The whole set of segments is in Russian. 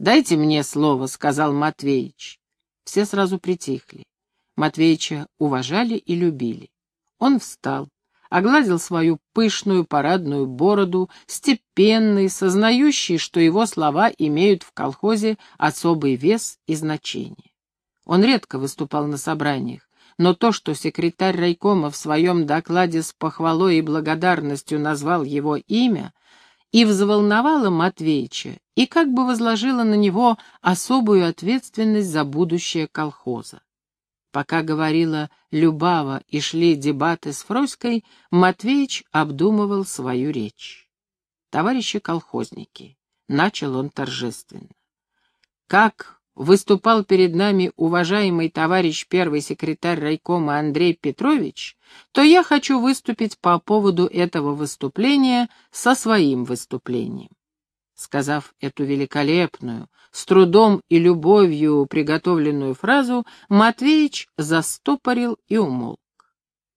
«Дайте мне слово», — сказал Матвеич. Все сразу притихли. Матвеича уважали и любили. Он встал, огладил свою пышную парадную бороду, степенный, сознающий, что его слова имеют в колхозе особый вес и значение. Он редко выступал на собраниях, но то, что секретарь райкома в своем докладе с похвалой и благодарностью назвал его имя, и взволновало Матвеича, и как бы возложило на него особую ответственность за будущее колхоза. Пока говорила Любава и шли дебаты с Фроськой, Матвеич обдумывал свою речь. «Товарищи колхозники», — начал он торжественно, — «как выступал перед нами уважаемый товарищ первый секретарь райкома Андрей Петрович, то я хочу выступить по поводу этого выступления со своим выступлением. Сказав эту великолепную, с трудом и любовью приготовленную фразу, Матвеич застопорил и умолк.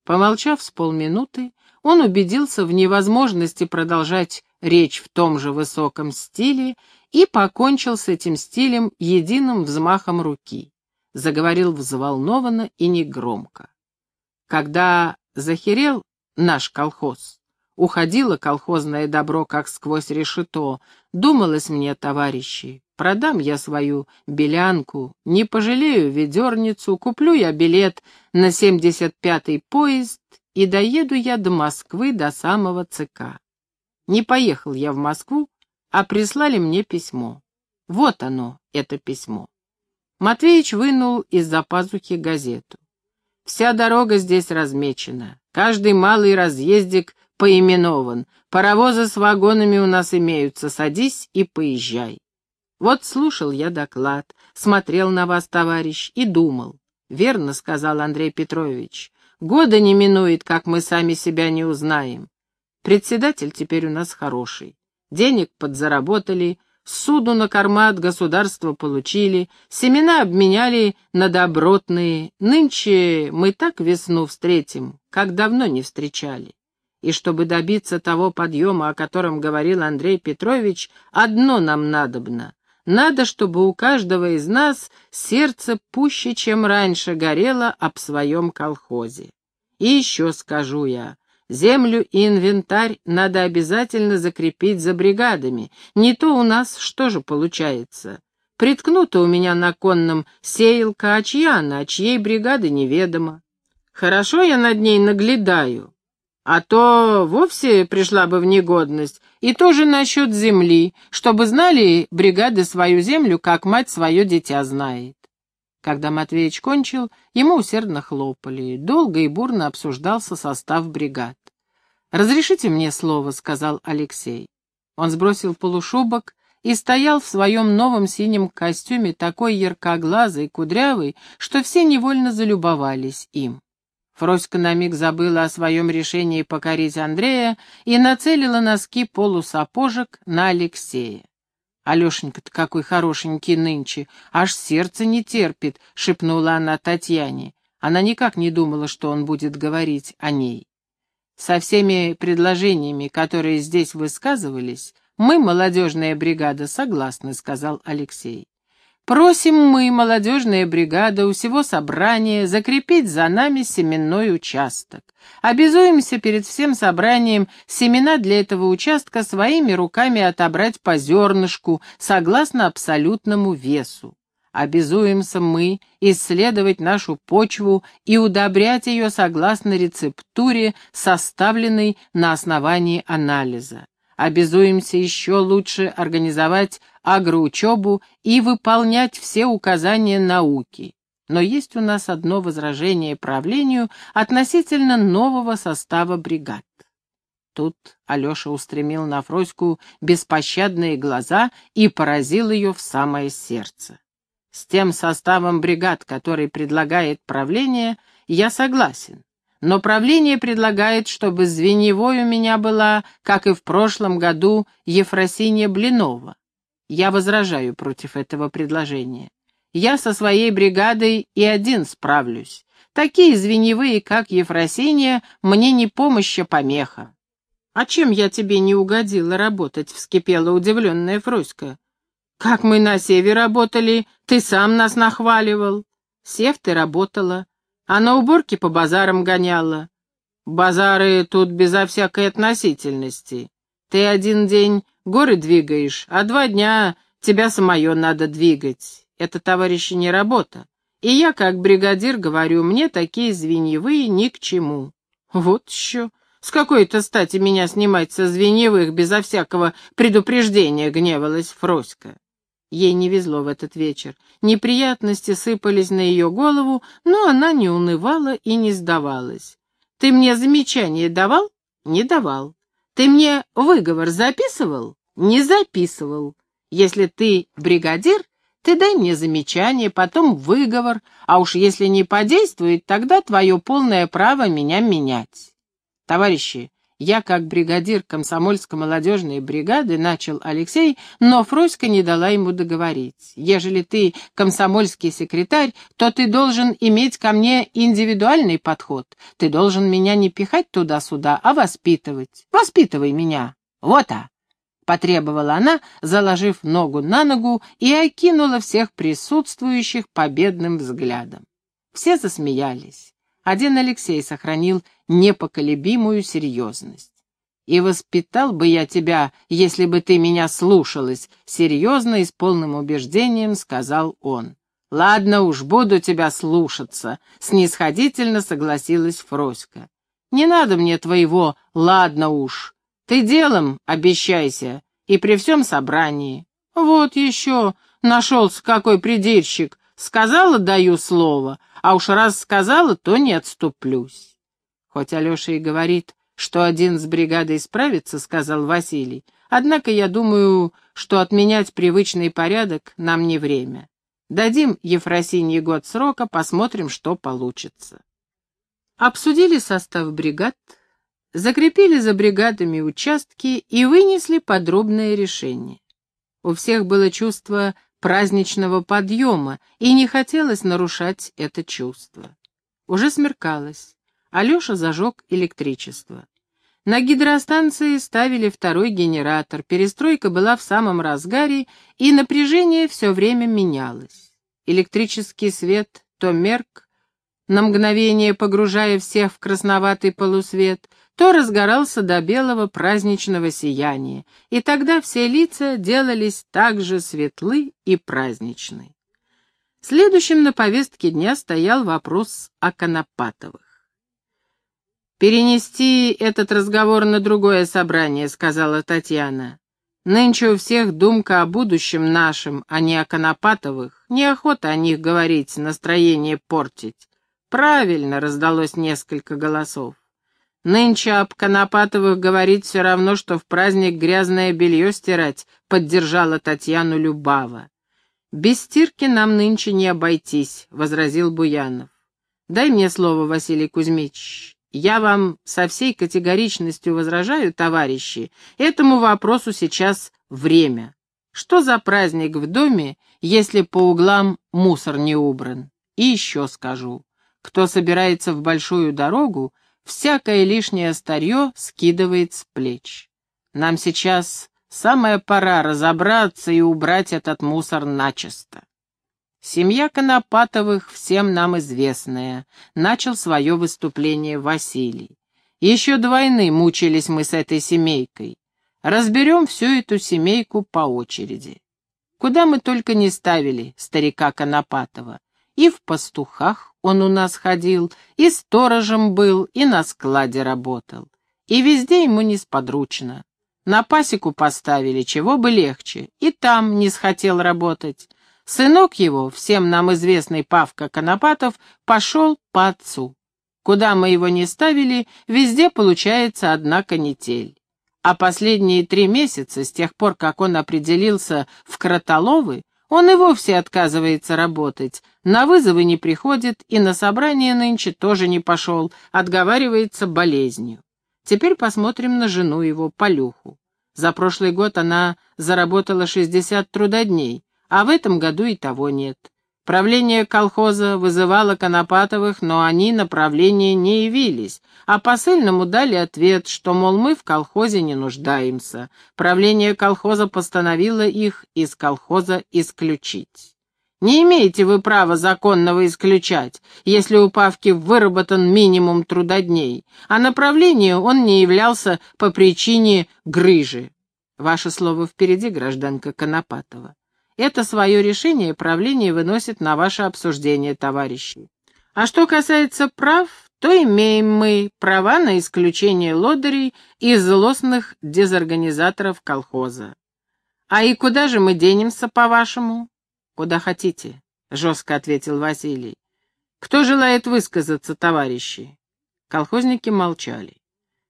Помолчав с полминуты, он убедился в невозможности продолжать речь в том же высоком стиле и покончил с этим стилем единым взмахом руки. Заговорил взволнованно и негромко. Когда захерел наш колхоз, Уходило колхозное добро, как сквозь решето. Думалось мне, товарищи, продам я свою белянку, не пожалею ведерницу, куплю я билет на 75-й поезд и доеду я до Москвы до самого ЦК. Не поехал я в Москву, а прислали мне письмо. Вот оно, это письмо. Матвеич вынул из-за пазухи газету. Вся дорога здесь размечена. Каждый малый разъездик поименован. Паровозы с вагонами у нас имеются, садись и поезжай. Вот слушал я доклад, смотрел на вас, товарищ, и думал. Верно, сказал Андрей Петрович, года не минует, как мы сами себя не узнаем. Председатель теперь у нас хороший. Денег подзаработали, суду на корма от государства получили, семена обменяли на добротные. Нынче мы так весну встретим, как давно не встречали. И чтобы добиться того подъема, о котором говорил Андрей Петрович, одно нам надобно. Надо, чтобы у каждого из нас сердце пуще, чем раньше, горело об своем колхозе. И еще скажу я, землю и инвентарь надо обязательно закрепить за бригадами. Не то у нас что же получается? Приткнута у меня на конном сеялка, а чья она, а чьей бригады неведомо. Хорошо я над ней наглядаю, а то вовсе пришла бы в негодность. И тоже насчет земли, чтобы знали бригады свою землю, как мать свое дитя знает. Когда Матвеич кончил, ему усердно хлопали. Долго и бурно обсуждался состав бригад. «Разрешите мне слово», — сказал Алексей. Он сбросил полушубок и стоял в своем новом синем костюме, такой яркоглазый, кудрявый, что все невольно залюбовались им. Фроська на миг забыла о своем решении покорить Андрея и нацелила носки полусапожек на Алексея. «Алешенька-то какой хорошенький нынче, аж сердце не терпит», — шепнула она Татьяне. Она никак не думала, что он будет говорить о ней. «Со всеми предложениями, которые здесь высказывались, мы, молодежная бригада, согласны», — сказал Алексей. Просим мы, молодежная бригада, у всего собрания, закрепить за нами семенной участок. Обязуемся перед всем собранием семена для этого участка своими руками отобрать по зернышку, согласно абсолютному весу. Обязуемся мы исследовать нашу почву и удобрять ее согласно рецептуре, составленной на основании анализа. Обязуемся еще лучше организовать агроучебу и выполнять все указания науки. Но есть у нас одно возражение правлению относительно нового состава бригад. Тут Алеша устремил на Фроську беспощадные глаза и поразил ее в самое сердце. С тем составом бригад, который предлагает правление, я согласен. Но правление предлагает, чтобы звеньевой у меня была, как и в прошлом году, Ефросинья Блинова. Я возражаю против этого предложения. Я со своей бригадой и один справлюсь. Такие звеньевые, как Ефросинья, мне не помощь, а помеха. «А чем я тебе не угодила работать?» — вскипела удивленная Фроська. Как мы на севе работали, ты сам нас нахваливал. Сев ты работала, а на уборке по базарам гоняла. Базары тут безо всякой относительности. Ты один день горы двигаешь, а два дня тебя самое надо двигать. Это, товарищи, не работа. И я, как бригадир, говорю, мне такие звеньевые ни к чему. Вот еще. С какой-то стати меня снимать со звеньевых безо всякого предупреждения гневалась Фроська. Ей не везло в этот вечер. Неприятности сыпались на ее голову, но она не унывала и не сдавалась. «Ты мне замечание давал?» «Не давал. Ты мне выговор записывал?» «Не записывал. Если ты бригадир, ты дай мне замечание, потом выговор, а уж если не подействует, тогда твое полное право меня менять». «Товарищи, я как бригадир комсомольско-молодежной бригады, начал Алексей, но Фроська не дала ему договорить. Ежели ты комсомольский секретарь, то ты должен иметь ко мне индивидуальный подход. Ты должен меня не пихать туда-сюда, а воспитывать. Воспитывай меня. Вот а! Потребовала она, заложив ногу на ногу, и окинула всех присутствующих победным взглядом. Все засмеялись. Один Алексей сохранил непоколебимую серьезность. «И воспитал бы я тебя, если бы ты меня слушалась», — серьезно и с полным убеждением сказал он. «Ладно уж, буду тебя слушаться», — снисходительно согласилась Фроська. «Не надо мне твоего «ладно уж». Ты делом обещайся, и при всем собрании. Вот еще нашелся какой придирщик. Сказала, даю слово, а уж раз сказала, то не отступлюсь. Хоть Алеша и говорит, что один с бригадой справится, сказал Василий, однако я думаю, что отменять привычный порядок нам не время. Дадим Ефросинье год срока, посмотрим, что получится. Обсудили состав бригад, закрепили за бригадами участки и вынесли подробное решение. У всех было чувство праздничного подъема, и не хотелось нарушать это чувство. Уже смеркалось. Алеша зажег электричество. На гидростанции ставили второй генератор, перестройка была в самом разгаре, и напряжение все время менялось. Электрический свет то мерк, на мгновение погружая всех в красноватый полусвет, то разгорался до белого праздничного сияния, и тогда все лица делались также светлы и праздничны. Следующим на повестке дня стоял вопрос о Конопатовых. «Перенести этот разговор на другое собрание», — сказала Татьяна. «Нынче у всех думка о будущем нашем, а не о Конопатовых. Неохота о них говорить, настроение портить». «Правильно», — раздалось несколько голосов. Нынче об Конопатовых говорить все равно, что в праздник грязное белье стирать, поддержала Татьяну Любава. «Без стирки нам нынче не обойтись», — возразил Буянов. «Дай мне слово, Василий Кузьмич. Я вам со всей категоричностью возражаю, товарищи, этому вопросу сейчас время. Что за праздник в доме, если по углам мусор не убран? И еще скажу, кто собирается в большую дорогу, всякое лишнее старье скидывает с плеч. Нам сейчас самая пора разобраться и убрать этот мусор начисто. Семья Конопатовых всем нам известная, начал свое выступление Василий. Еще до войны мучились мы с этой семейкой. Разберем всю эту семейку по очереди. Куда мы только не ставили старика Конопатова. И в пастухах он у нас ходил, и сторожем был, и на складе работал. И везде ему несподручно. На пасеку поставили, чего бы легче, и там не схотел работать. Сынок его, всем нам известный Павка Конопатов, пошел по отцу. Куда мы его не ставили, везде получается одна канитель. А последние три месяца, с тех пор, как он определился в Кротоловы, он и вовсе отказывается работать, на вызовы не приходит и на собрание нынче тоже не пошел, отговаривается болезнью. Теперь посмотрим на жену его, Полюху. За прошлый год она заработала 60 трудодней, а в этом году и того нет. Правление колхоза вызывало Конопатовых, но они на правление не явились, а посыльному дали ответ, что, мол, мы в колхозе не нуждаемся. Правление колхоза постановило их из колхоза исключить. Не имеете вы права законного исключать, если у Павки выработан минимум трудодней, а направлению он не являлся по причине грыжи. Ваше слово впереди, гражданка Конопатова. Это свое решение правление выносит на ваше обсуждение, товарищи. А что касается прав, то имеем мы права на исключение лодырей и злостных дезорганизаторов колхоза. А и куда же мы денемся, по-вашему? Куда хотите, — жестко ответил Василий. Кто желает высказаться, товарищи? Колхозники молчали.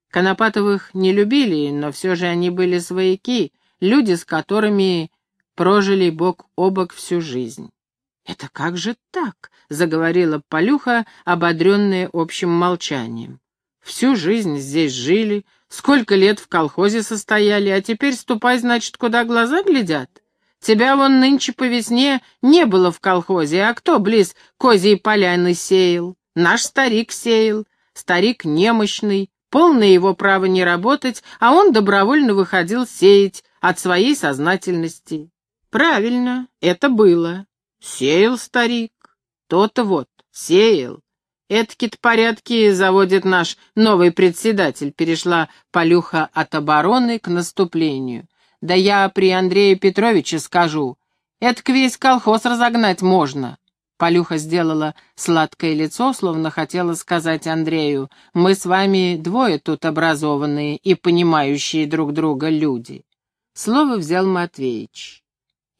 Конопатовых не любили, но все же они были свояки, люди, с которыми прожили бок о бок всю жизнь. «Это как же так?» — заговорила Полюха, ободренная общим молчанием. «Всю жизнь здесь жили, сколько лет в колхозе состояли, а теперь ступай, значит, куда глаза глядят? Тебя вон нынче по весне не было в колхозе, а кто близ козьей поляны сеял? Наш старик сеял, старик немощный, полное его право не работать, а он добровольно выходил сеять от своей сознательности. Правильно, это было. Сеял старик. То-то вот, сеял. Эткит порядки заводит наш новый председатель, перешла Полюха от обороны к наступлению. Да я при Андрее Петровиче скажу, этк весь колхоз разогнать можно. Полюха сделала сладкое лицо, словно хотела сказать Андрею, мы с вами двое тут образованные и понимающие друг друга люди. Слово взял Матвеич.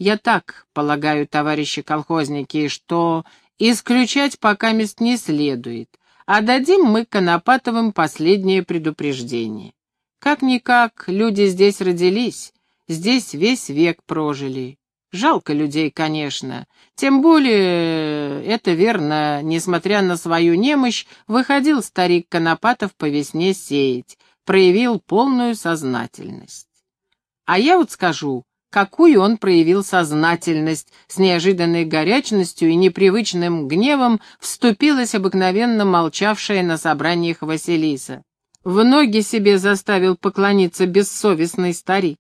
Я так полагаю, товарищи колхозники, что исключать пока мест не следует, а дадим мы Конопатовым последнее предупреждение. Как-никак, люди здесь родились, здесь весь век прожили. Жалко людей, конечно. Тем более, это верно, несмотря на свою немощь, выходил старик Конопатов по весне сеять, проявил полную сознательность. А я вот скажу, какую он проявил сознательность, с неожиданной горячностью и непривычным гневом вступилась обыкновенно молчавшая на собраниях Василиса. В ноги себе заставил поклониться бессовестный старик.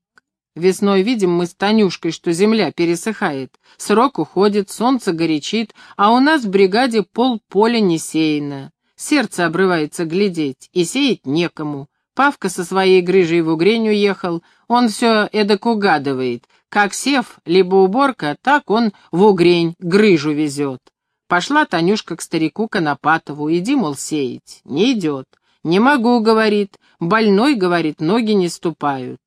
Весной видим мы с Танюшкой, что земля пересыхает, срок уходит, солнце горячит, а у нас в бригаде пол поля не сеяно. Сердце обрывается глядеть, и сеять некому. Павка со своей грыжей в Угрень уехал, он все эдак угадывает. Как сев, либо уборка, так он в Угрень грыжу везет. Пошла Танюшка к старику Конопатову, иди, мол, сеять. Не идет. Не могу, говорит. Больной, говорит, ноги не ступают.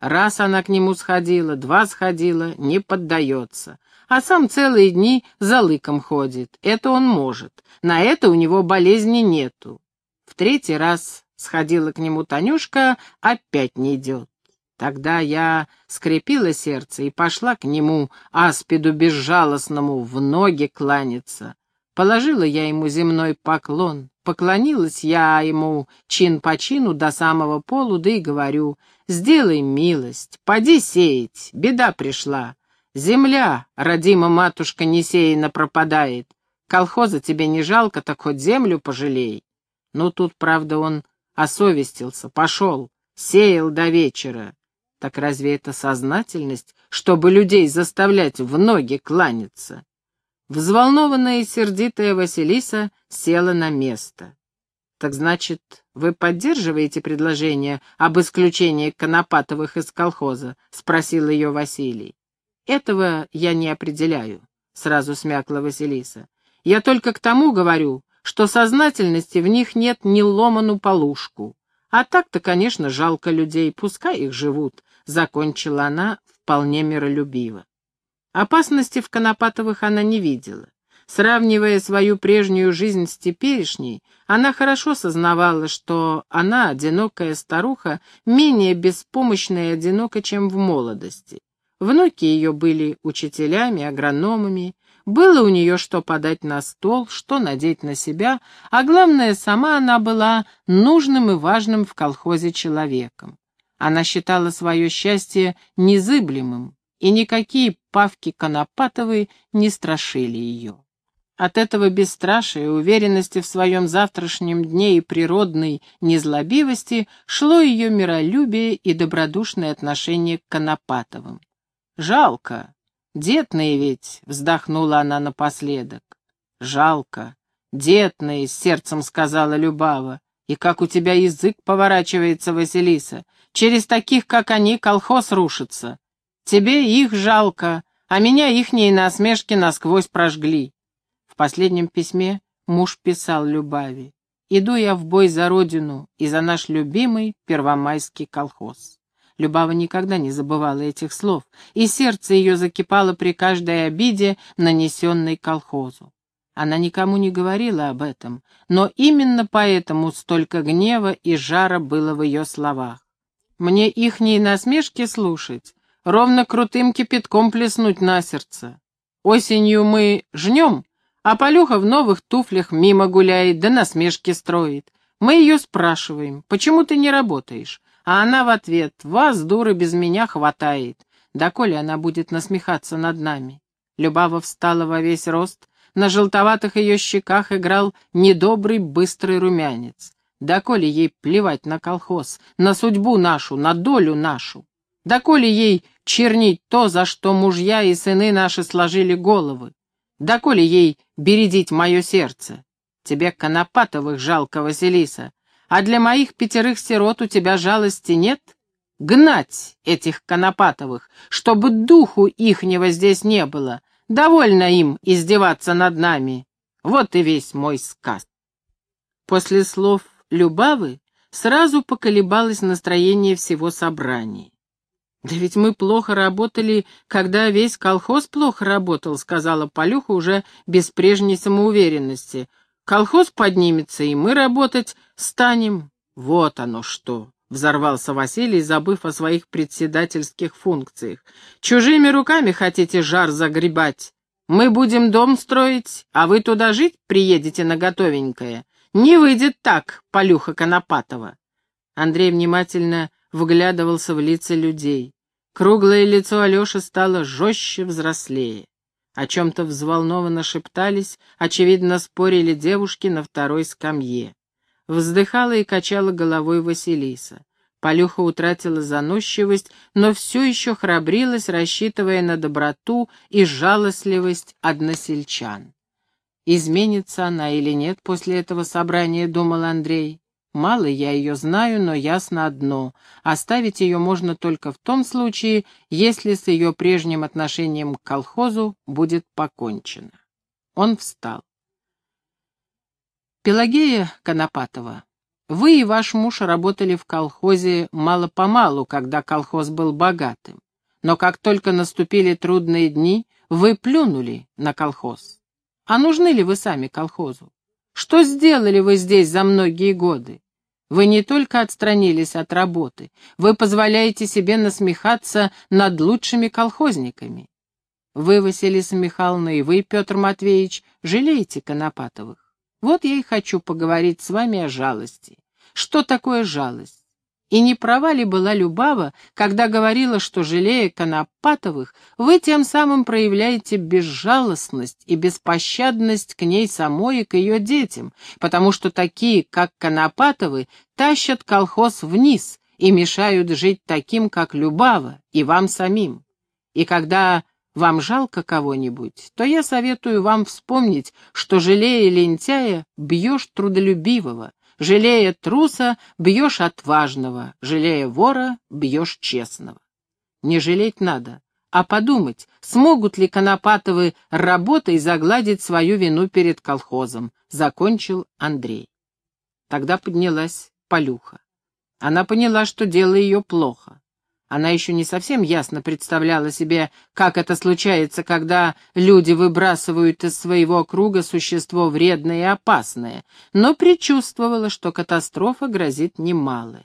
Раз она к нему сходила, два сходила, не поддается. А сам целые дни за лыком ходит. Это он может. На это у него болезни нету. В третий раз Сходила к нему Танюшка, опять не идет. Тогда я скрепила сердце и пошла к нему, аспиду безжалостному, в ноги кланяться. Положила я ему земной поклон, поклонилась я ему чин по чину до самого полу, да и говорю, сделай милость, поди сеять, беда пришла. Земля, родима матушка, не сеяна пропадает. Колхоза тебе не жалко, так хоть землю пожалей. Ну, тут, правда, он осовестился, пошел, сеял до вечера. Так разве это сознательность, чтобы людей заставлять в ноги кланяться? Взволнованная и сердитая Василиса села на место. «Так значит, вы поддерживаете предложение об исключении Конопатовых из колхоза?» — спросил ее Василий. «Этого я не определяю», — сразу смякла Василиса. «Я только к тому говорю, что сознательности в них нет ни ломану полушку. А так-то, конечно, жалко людей, пускай их живут, — закончила она вполне миролюбиво. Опасности в Конопатовых она не видела. Сравнивая свою прежнюю жизнь с теперешней, она хорошо сознавала, что она, одинокая старуха, менее беспомощная и одинока, чем в молодости. Внуки ее были учителями, агрономами, было у нее что подать на стол, что надеть на себя, а главное, сама она была нужным и важным в колхозе человеком. Она считала свое счастье незыблемым и никакие павки Конопатовы не страшили ее. От этого бесстрашия, уверенности в своем завтрашнем дне и природной незлобивости шло ее миролюбие и добродушное отношение к Конопатовым. «Жалко, детные ведь», — вздохнула она напоследок. «Жалко, детные», — с сердцем сказала Любава. «И как у тебя язык поворачивается, Василиса. Через таких, как они, колхоз рушится. Тебе их жалко, а меня ихние насмешки насквозь прожгли». В последнем письме муж писал Любави. «Иду я в бой за родину и за наш любимый первомайский колхоз». Любава никогда не забывала этих слов, и сердце ее закипало при каждой обиде, нанесенной колхозу. Она никому не говорила об этом, но именно поэтому столько гнева и жара было в ее словах. Мне ихние насмешки слушать, ровно крутым кипятком плеснуть на сердце. Осенью мы жнем, а Полюха в новых туфлях мимо гуляет, да насмешки строит. Мы ее спрашиваем, почему ты не работаешь? А она в ответ, вас, дуры, без меня хватает. Да коли она будет насмехаться над нами? Любава встала во весь рост, на желтоватых ее щеках играл недобрый быстрый румянец. Да коли ей плевать на колхоз, на судьбу нашу, на долю нашу. Да коли ей чернить то, за что мужья и сыны наши сложили головы. Да коли ей бередить мое сердце. Тебе Конопатовых жалко, Василиса, а для моих пятерых сирот у тебя жалости нет? Гнать этих Конопатовых, чтобы духу ихнего здесь не было, Довольно им издеваться над нами. Вот и весь мой сказ. После слов Любавы сразу поколебалось настроение всего собрания. «Да ведь мы плохо работали, когда весь колхоз плохо работал», — сказала Полюха уже без прежней самоуверенности. «Колхоз поднимется, и мы работать станем. Вот оно что!» — взорвался Василий, забыв о своих председательских функциях. «Чужими руками хотите жар загребать? Мы будем дом строить, а вы туда жить приедете на готовенькое. Не выйдет так, Полюха Конопатова». Андрей внимательно вглядывался в лица людей. Круглое лицо Алеши стало жестче, взрослее. О чем-то взволнованно шептались, очевидно, спорили девушки на второй скамье. Вздыхала и качала головой Василиса. Полюха утратила заносчивость, но все еще храбрилась, рассчитывая на доброту и жалостливость односельчан. Изменится она или нет после этого собрания, думал Андрей. Мало я ее знаю, но ясно одно. Оставить ее можно только в том случае, если с ее прежним отношением к колхозу будет покончено. Он встал. Пелагея Конопатова, вы и ваш муж работали в колхозе мало-помалу, когда колхоз был богатым. Но как только наступили трудные дни, вы плюнули на колхоз. А нужны ли вы сами колхозу? Что сделали вы здесь за многие годы? Вы не только отстранились от работы, вы позволяете себе насмехаться над лучшими колхозниками. Вы, Василиса Михайловна, и вы, Петр Матвеевич, жалеете Конопатовых. Вот я и хочу поговорить с вами о жалости. Что такое жалость? И не права ли была Любава, когда говорила, что, жалея Конопатовых, вы тем самым проявляете безжалостность и беспощадность к ней самой и к ее детям, потому что такие, как Конопатовы, тащат колхоз вниз и мешают жить таким, как Любава, и вам самим. И когда вам жалко кого-нибудь, то я советую вам вспомнить, что, жалея лентяя, бьешь трудолюбивого, жалея труса, бьешь отважного, жалея вора, бьешь честного. Не жалеть надо, а подумать, смогут ли Конопатовы работой загладить свою вину перед колхозом, закончил Андрей. Тогда поднялась Полюха. Она поняла, что дело ее плохо. Она еще не совсем ясно представляла себе, как это случается, когда люди выбрасывают из своего круга существо вредное и опасное, но предчувствовала, что катастрофа грозит немалой.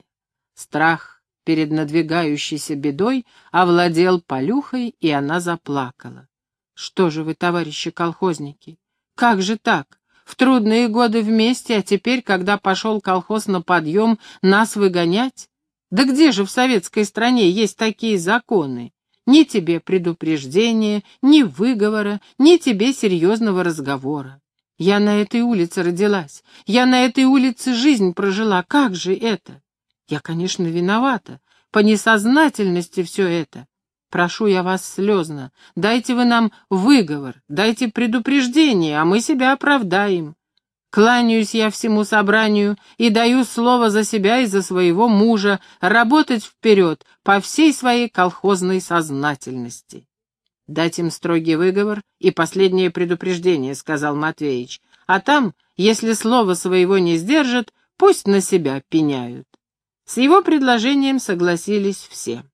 Страх перед надвигающейся бедой овладел полюхой, и она заплакала. «Что же вы, товарищи колхозники? Как же так? В трудные годы вместе, а теперь, когда пошел колхоз на подъем, нас выгонять? Да где же в советской стране есть такие законы? Ни тебе предупреждения, ни выговора, ни тебе серьезного разговора. Я на этой улице родилась, я на этой улице жизнь прожила, как же это? Я, конечно, виновата, по несознательности все это. Прошу я вас слезно, дайте вы нам выговор, дайте предупреждение, а мы себя оправдаем. Кланяюсь я всему собранию и даю слово за себя и за своего мужа работать вперед по всей своей колхозной сознательности. «Дать им строгий выговор и последнее предупреждение», — сказал Матвеич. «А там, если слово своего не сдержат, пусть на себя пеняют». С его предложением согласились все.